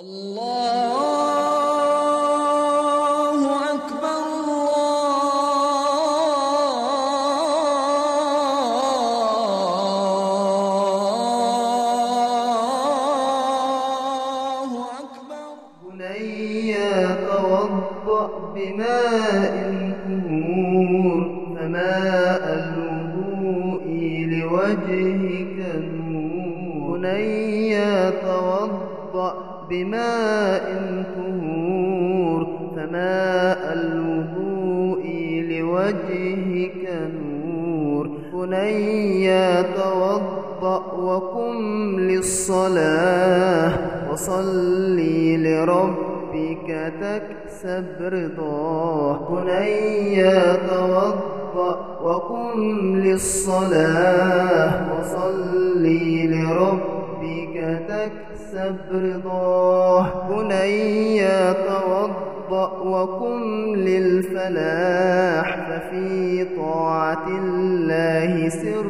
الله أكبر الله أكبر. بني توضأ بماء طهور فماء الوضوء لوجهك نور بني توضأ بماء طهور فماء الوضوء لوجهك نور. بني توضأ وقم للصلاة وصلي لربك تكسب رضاه. بني توضأ وقم للصلاة وصلي لربك تكسب رضاه بني توضأ وقم للفلاح ففي طاعة الله سر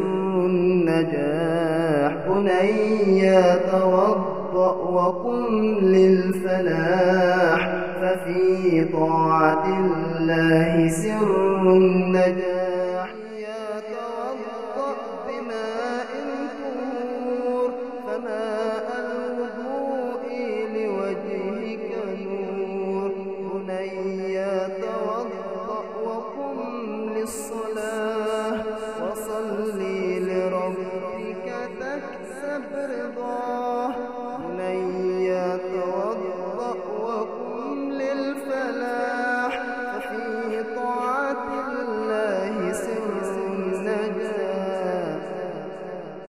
النجاح. بني توضأ وقم للفلاح ففي طاعة الله سر النجاح. بني توضأ وقم للصلاة وصلي لربك تكسب رضاه